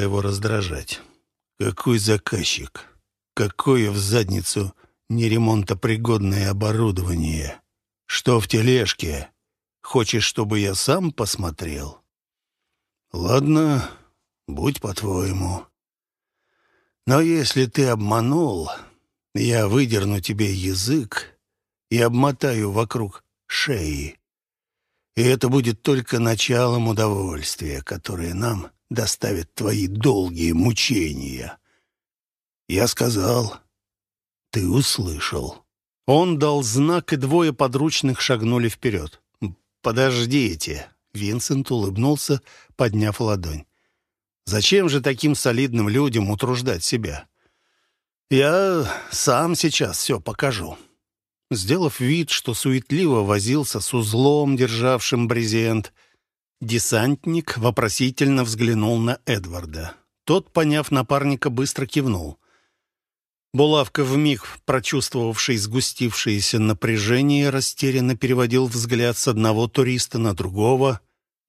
его раздражать. Какой заказчик? Какое в задницу неремонтопригодное оборудование? Что в тележке? Хочешь, чтобы я сам посмотрел? Ладно, будь по-твоему. Но если ты обманул, я выдерну тебе язык и обмотаю вокруг шеи. И это будет только началом удовольствия, которое нам доставит твои долгие мучения. Я сказал, ты услышал. Он дал знак, и двое подручных шагнули вперед. «Подождите!» — Винсент улыбнулся, подняв ладонь. «Зачем же таким солидным людям утруждать себя? Я сам сейчас все покажу». Сделав вид, что суетливо возился с узлом, державшим брезент, десантник вопросительно взглянул на Эдварда. Тот, поняв напарника, быстро кивнул. Булавка, вмиг прочувствовавший сгустившееся напряжение, растерянно переводил взгляд с одного туриста на другого.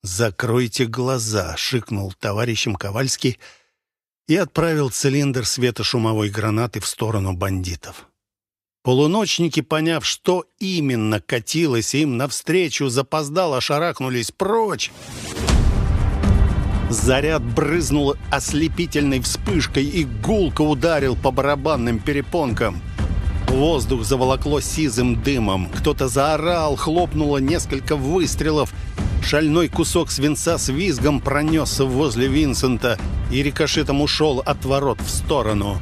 «Закройте глаза!» — шикнул товарищем Ковальский и отправил цилиндр светошумовой гранаты в сторону бандитов. Полуночники, поняв, что именно катилось им навстречу, запоздало шарахнулись прочь. Заряд брызнул ослепительной вспышкой и гулко ударил по барабанным перепонкам. Воздух заволокло сизым дымом. Кто-то заорал, хлопнуло несколько выстрелов. Шальной кусок свинца с визгом пронесся возле Винсента и рикошетом ушел от ворот в сторону.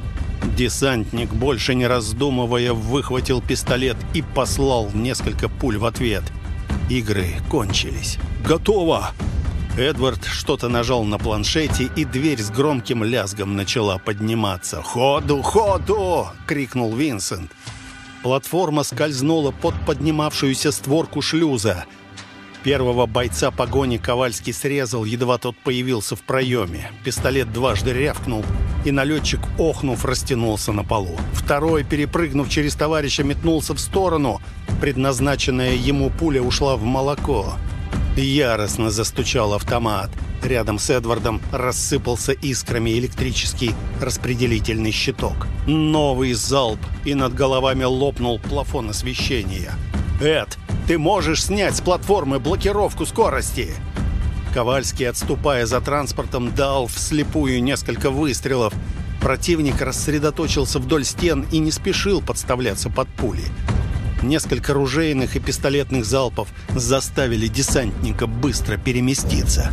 Десантник, больше не раздумывая, выхватил пистолет и послал несколько пуль в ответ. Игры кончились. «Готово!» Эдвард что-то нажал на планшете, и дверь с громким лязгом начала подниматься. «Ходу, ходу!» — крикнул Винсент. Платформа скользнула под поднимавшуюся створку шлюза — Первого бойца погони Ковальский срезал, едва тот появился в проеме. Пистолет дважды рявкнул, и налетчик, охнув, растянулся на полу. Второй, перепрыгнув через товарища, метнулся в сторону. Предназначенная ему пуля ушла в молоко. Яростно застучал автомат. Рядом с Эдвардом рассыпался искрами электрический распределительный щиток. Новый залп, и над головами лопнул плафон освещения. «Эд, ты можешь снять с платформы блокировку скорости!» Ковальский, отступая за транспортом, дал вслепую несколько выстрелов. Противник рассредоточился вдоль стен и не спешил подставляться под пули. Несколько ружейных и пистолетных залпов заставили десантника быстро переместиться.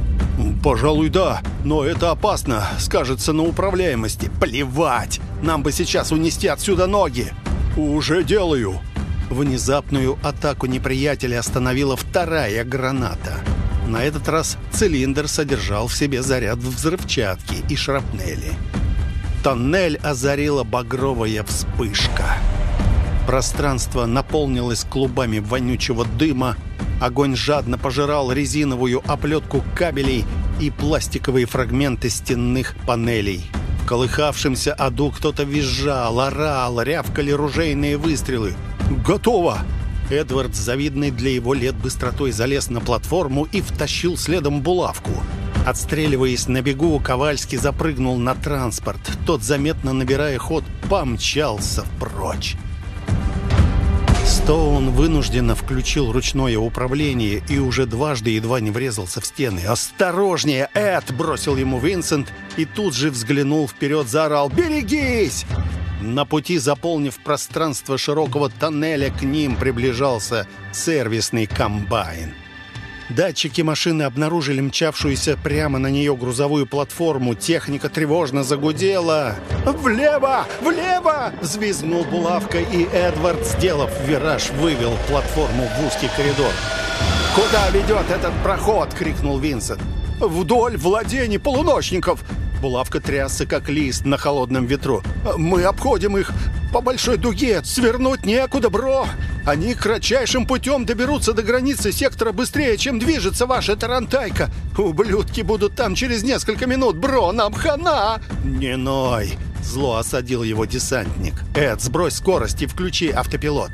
«Пожалуй, да, но это опасно, скажется на управляемости. Плевать! Нам бы сейчас унести отсюда ноги!» «Уже делаю!» Внезапную атаку неприятеля остановила вторая граната. На этот раз цилиндр содержал в себе заряд взрывчатки и шрапнели. Тоннель озарила багровая вспышка. Пространство наполнилось клубами вонючего дыма, огонь жадно пожирал резиновую оплетку кабелей и пластиковые фрагменты стенных панелей. В колыхавшемся аду кто-то визжал, орал, рявкали ружейные выстрелы — «Готово!» Эдвард, завидный для его лет быстротой, залез на платформу и втащил следом булавку. Отстреливаясь на бегу, Ковальский запрыгнул на транспорт. Тот, заметно набирая ход, помчался прочь. Стоун вынужденно включил ручное управление и уже дважды едва не врезался в стены. «Осторожнее, Эд!» – бросил ему Винсент и тут же взглянул вперед, заорал «Берегись!» На пути, заполнив пространство широкого тоннеля, к ним приближался сервисный комбайн. Датчики машины обнаружили мчавшуюся прямо на нее грузовую платформу. Техника тревожно загудела. «Влево! Влево!» — взвизгнул булавка, и Эдвард, сделав вираж, вывел платформу в узкий коридор. «Куда ведет этот проход?» — крикнул Винсент. «Вдоль владений полуночников!» Булавка трясся, как лист на холодном ветру. «Мы обходим их по большой дуге. Свернуть некуда, бро. Они кратчайшим путем доберутся до границы сектора быстрее, чем движется ваша тарантайка. Ублюдки будут там через несколько минут, бро. Нам хана!» «Не ной!» — зло осадил его десантник. «Эд, сбрось скорость и включи автопилот.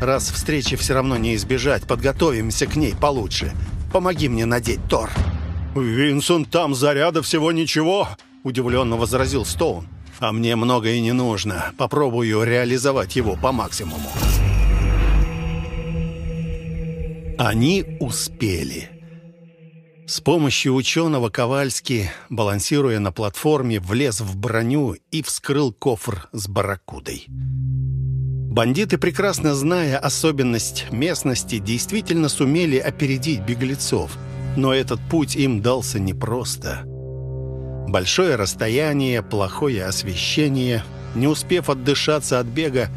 Раз встречи все равно не избежать, подготовимся к ней получше. Помоги мне надеть Тор». «Винсент, там заряда всего ничего!» удивленно возразил Стоун. «А мне многое не нужно. Попробую реализовать его по максимуму». Они успели. С помощью ученого Ковальский, балансируя на платформе, влез в броню и вскрыл кофр с барракудой. Бандиты, прекрасно зная особенность местности, действительно сумели опередить беглецов. Но этот путь им дался непросто. Большое расстояние, плохое освещение. Не успев отдышаться от бега,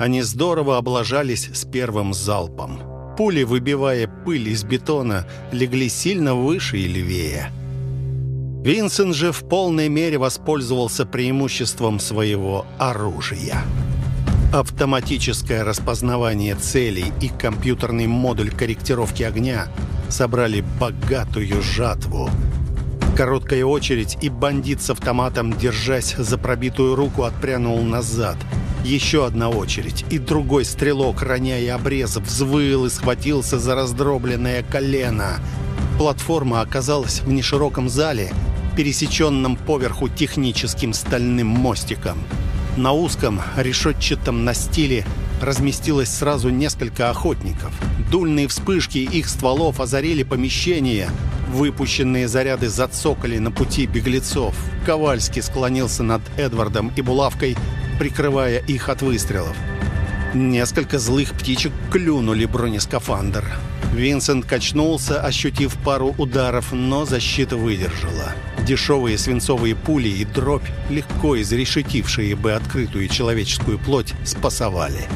они здорово облажались с первым залпом. Пули, выбивая пыль из бетона, легли сильно выше и левее. Винсент же в полной мере воспользовался преимуществом своего оружия. Автоматическое распознавание целей и компьютерный модуль корректировки огня собрали богатую жатву. Короткая очередь, и бандит с автоматом, держась за пробитую руку, отпрянул назад. Еще одна очередь, и другой стрелок, роняя обрез, взвыл и схватился за раздробленное колено. Платформа оказалась в нешироком зале, пересеченном поверху техническим стальным мостиком. На узком решетчатом настиле разместилось сразу несколько охотников. Дульные вспышки их стволов озарили помещение. Выпущенные заряды зацокали на пути беглецов. Ковальский склонился над Эдвардом и булавкой, прикрывая их от выстрелов. Несколько злых птичек клюнули бронескафандр. Винсент качнулся, ощутив пару ударов, но защита выдержала. Дешевые свинцовые пули и дробь, легко изрешетившие бы открытую человеческую плоть, спасовали.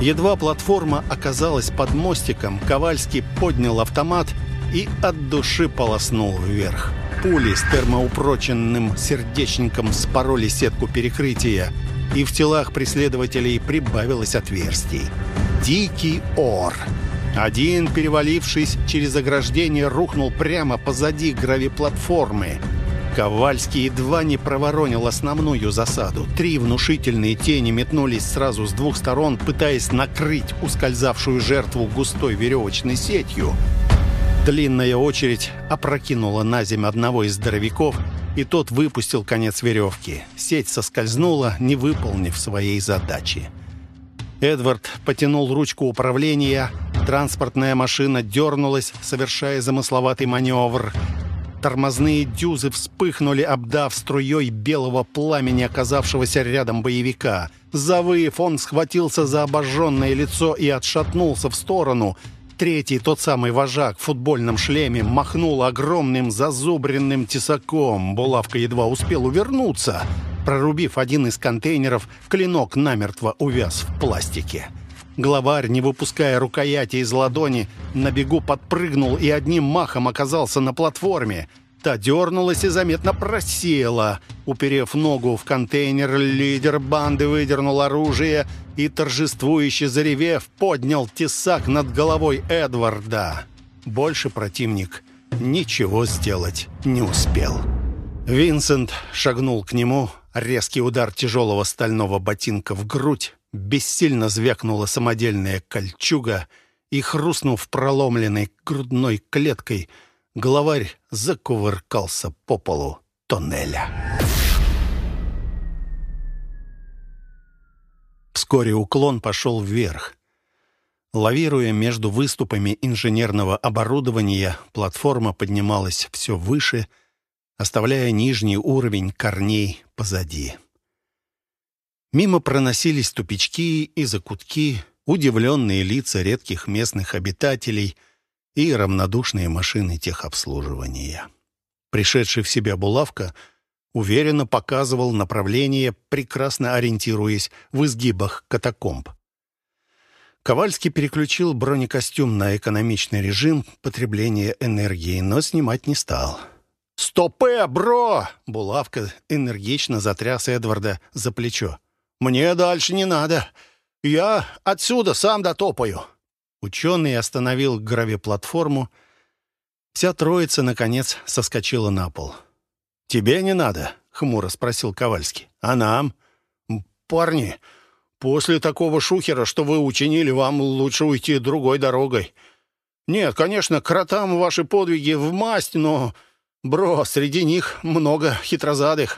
Едва платформа оказалась под мостиком, Ковальский поднял автомат и от души полоснул вверх. Пули с термоупроченным сердечником спороли сетку перекрытия, и в телах преследователей прибавилось отверстий. Дикий ор. Один, перевалившись через ограждение, рухнул прямо позади гравиплатформы. Ковальский едва не проворонил основную засаду. Три внушительные тени метнулись сразу с двух сторон, пытаясь накрыть ускользавшую жертву густой веревочной сетью. Длинная очередь опрокинула на землю одного из здоровяков, и тот выпустил конец веревки. Сеть соскользнула, не выполнив своей задачи. Эдвард потянул ручку управления, транспортная машина дернулась, совершая замысловатый маневр. Тормозные дюзы вспыхнули, обдав струей белого пламени оказавшегося рядом боевика. Завыв, он схватился за обожженное лицо и отшатнулся в сторону – Третий, тот самый вожак в футбольном шлеме, махнул огромным зазубренным тесаком. Булавка едва успел увернуться. Прорубив один из контейнеров, клинок намертво увяз в пластике. Главарь, не выпуская рукояти из ладони, на бегу подпрыгнул и одним махом оказался на платформе. Та дернулась и заметно просела. Уперев ногу в контейнер, лидер банды выдернул оружие и, торжествующе заревев, поднял тесак над головой Эдварда. Больше противник ничего сделать не успел. Винсент шагнул к нему. Резкий удар тяжелого стального ботинка в грудь. Бессильно звякнула самодельная кольчуга и, хрустнув проломленной грудной клеткой, главарь закувыркался по полу тоннеля. Вскоре уклон пошел вверх. Лавируя между выступами инженерного оборудования, платформа поднималась все выше, оставляя нижний уровень корней позади. Мимо проносились тупички и закутки, удивленные лица редких местных обитателей — и равнодушные машины техобслуживания. Пришедший в себя булавка уверенно показывал направление, прекрасно ориентируясь в изгибах катакомб. Ковальский переключил бронекостюм на экономичный режим потребления энергии, но снимать не стал. «Стопе, бро!» — булавка энергично затряс Эдварда за плечо. «Мне дальше не надо. Я отсюда сам дотопаю». Ученый остановил гравиплатформу. Вся троица, наконец, соскочила на пол. «Тебе не надо?» — хмуро спросил Ковальский. «А нам?» «Парни, после такого шухера, что вы учинили, вам лучше уйти другой дорогой. Нет, конечно, кротам ваши подвиги в масть, но «Бро, среди них много хитрозадых.